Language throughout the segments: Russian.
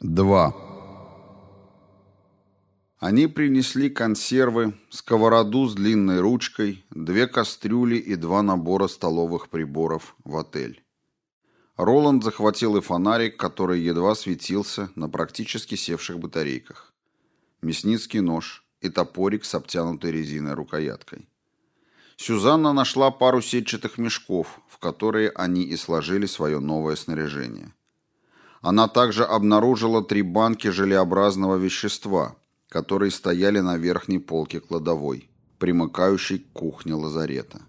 2. Они принесли консервы, сковороду с длинной ручкой, две кастрюли и два набора столовых приборов в отель. Роланд захватил и фонарик, который едва светился на практически севших батарейках. Мясницкий нож и топорик с обтянутой резиной рукояткой. Сюзанна нашла пару сетчатых мешков, в которые они и сложили свое новое снаряжение. Она также обнаружила три банки желеобразного вещества, которые стояли на верхней полке кладовой, примыкающей к кухне лазарета.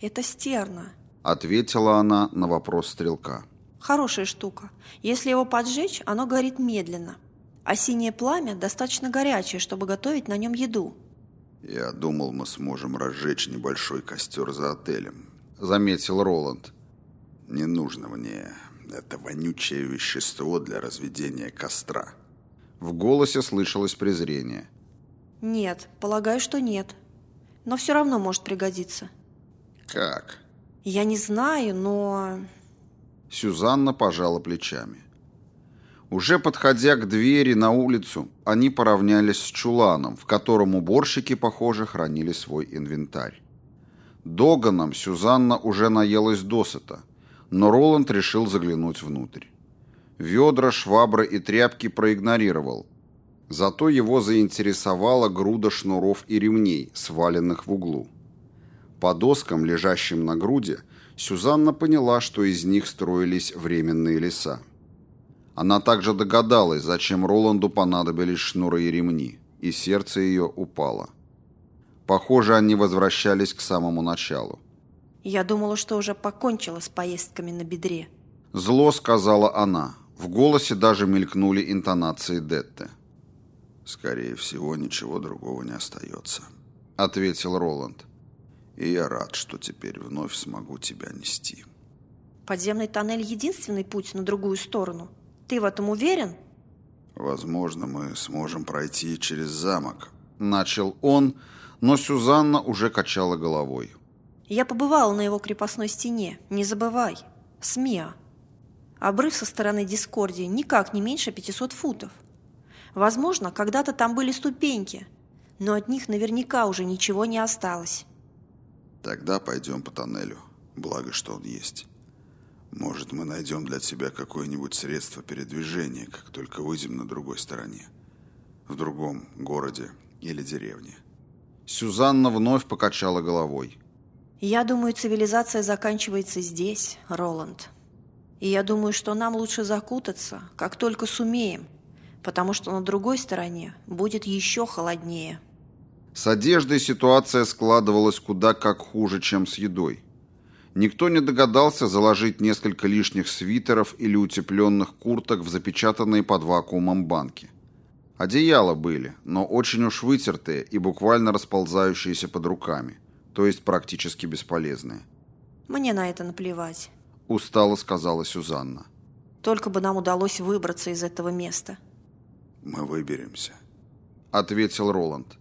Это стерна. Ответила она на вопрос стрелка. Хорошая штука. Если его поджечь, оно горит медленно. А синее пламя достаточно горячее, чтобы готовить на нем еду. «Я думал, мы сможем разжечь небольшой костер за отелем», — заметил Роланд. «Не нужно мне это вонючее вещество для разведения костра. В голосе слышалось презрение. Нет, полагаю, что нет. Но все равно может пригодиться. Как? Я не знаю, но... Сюзанна пожала плечами. Уже подходя к двери на улицу, они поравнялись с чуланом, в котором уборщики, похоже, хранили свой инвентарь. Доганом Сюзанна уже наелась досыта – но Роланд решил заглянуть внутрь. Ведра, швабры и тряпки проигнорировал. Зато его заинтересовала груда шнуров и ремней, сваленных в углу. По доскам, лежащим на груди, Сюзанна поняла, что из них строились временные леса. Она также догадалась, зачем Роланду понадобились шнуры и ремни, и сердце ее упало. Похоже, они возвращались к самому началу. Я думала, что уже покончила с поездками на бедре. Зло сказала она. В голосе даже мелькнули интонации Детте. «Скорее всего, ничего другого не остается», — ответил Роланд. «И я рад, что теперь вновь смогу тебя нести». «Подземный тоннель — единственный путь на другую сторону. Ты в этом уверен?» «Возможно, мы сможем пройти через замок», — начал он, но Сюзанна уже качала головой. Я побывала на его крепостной стене, не забывай. СМИА. Обрыв со стороны Дискордии никак не меньше 500 футов. Возможно, когда-то там были ступеньки, но от них наверняка уже ничего не осталось. Тогда пойдем по тоннелю, благо, что он есть. Может, мы найдем для тебя какое-нибудь средство передвижения, как только выйдем на другой стороне. В другом городе или деревне. Сюзанна вновь покачала головой. Я думаю, цивилизация заканчивается здесь, Роланд. И я думаю, что нам лучше закутаться, как только сумеем, потому что на другой стороне будет еще холоднее. С одеждой ситуация складывалась куда как хуже, чем с едой. Никто не догадался заложить несколько лишних свитеров или утепленных курток в запечатанные под вакуумом банки. Одеяла были, но очень уж вытертые и буквально расползающиеся под руками – то есть практически бесполезные. «Мне на это наплевать», – устало сказала Сюзанна. «Только бы нам удалось выбраться из этого места». «Мы выберемся», – ответил Роланд.